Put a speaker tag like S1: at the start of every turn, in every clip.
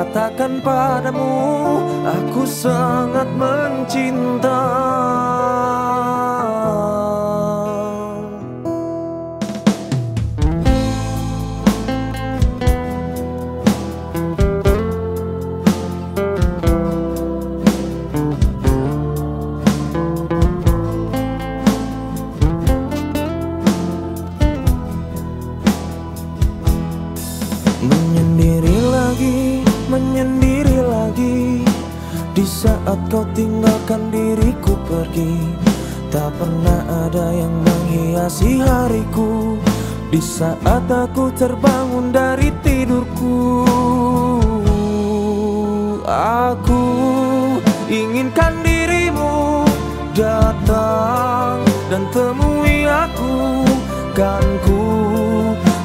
S1: katakan padamu Aku sangat mencinta saat kau tinggalkan diriku pergi Tak pernah ada yang menghiasi hariku. Di saat aku terbangun dari tidurku Aku inginkan dirimu datang dan temui aku. Kan ku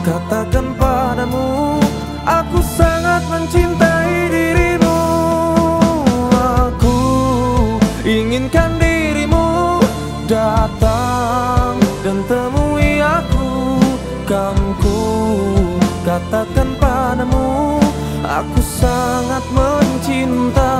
S1: katakan padamu Aku sangat mencintai inginkan dirimu datang dan temui aku. Kan ku katakan padamu Aku sangat mencinta